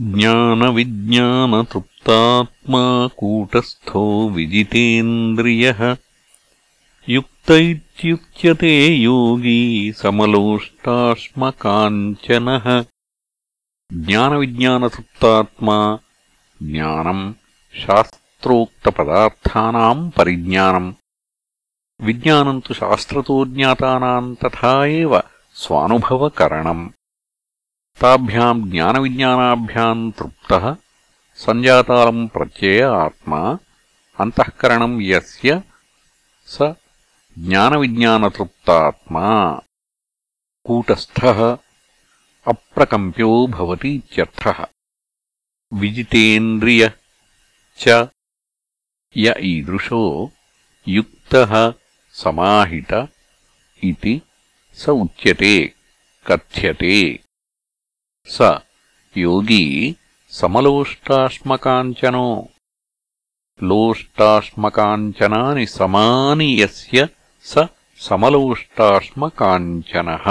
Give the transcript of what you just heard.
ज्ञानविज्ञानतृप्तात्मा कूटस्थो विजितेन्द्रियः। युक्त इत्युच्यते योगी समलोष्टाश्मकाञ्चनः ज्ञानविज्ञानतृप्तात्मा ज्ञानम् शास्त्रोक्तपदार्थानाम् परिज्ञानम्। विज्ञानम् तु शास्त्रतो ज्ञातानाम् तथा एव स्वानुभवकरणम् ताभ्याम् ज्ञानविज्ञानाभ्याम् तृप्तः सञ्जातालम् प्रत्यय आत्मा अन्तःकरणम् यस्य स ज्ञानविज्ञानतृप्तात्मा कूटस्थः अप्रकम्प्यो भवतीत्यर्थः विजितेन्द्रिय च य ईदृशो युक्तः समाहित इति स उच्यते कथ्यते स योगी समलोष्टाश्मकाञ्चनो लोष्टाश्मकाञ्चनानि समानि यस्य स समलोष्टाश्मकाञ्चनः